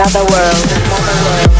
another world. Another world.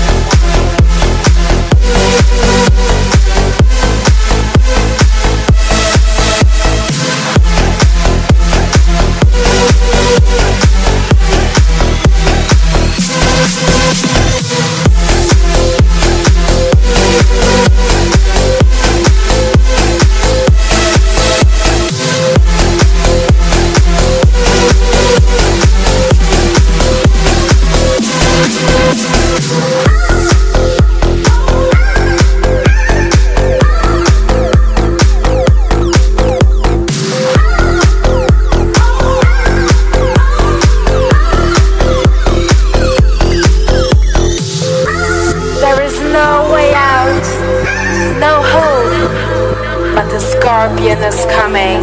No hope, but the scorpion is coming.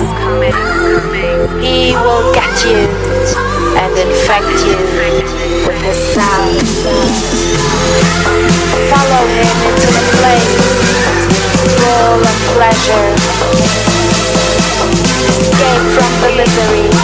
He will get you and infect you with his sound. Follow him into the place full of pleasure. Escape from the misery.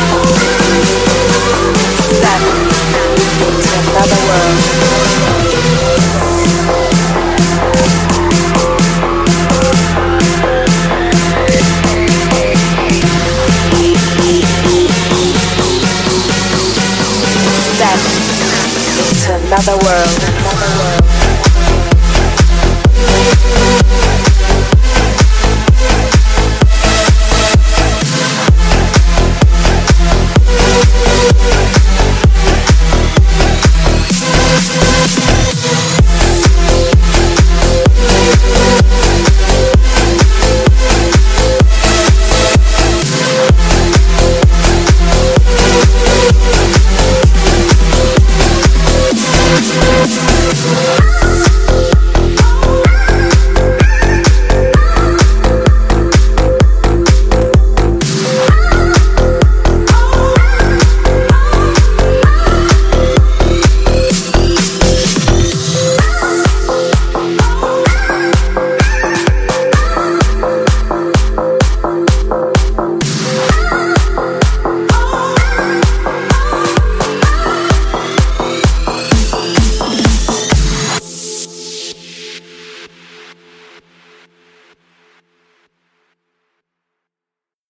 Another world.